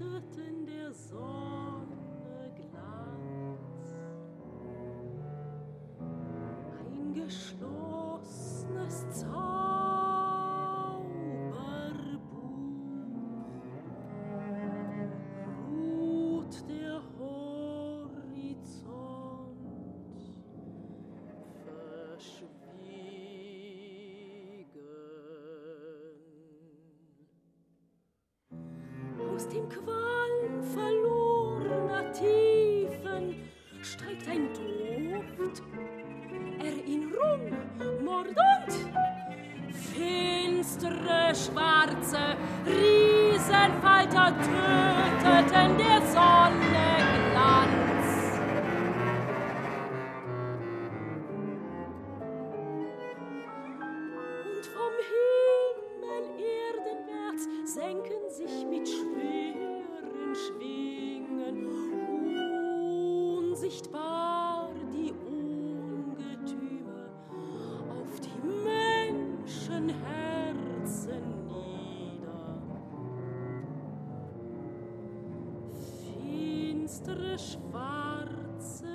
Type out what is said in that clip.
töteten der Sonne Glanz. Ein geschlossenes Zauberbuch ruht der Horizont verschwiegen. Aus dem Qualm verlorener Tiefen steigt ein Duft, Erinnerung, Mord und finstere, schwarze Riesenfalter Finstere schwarze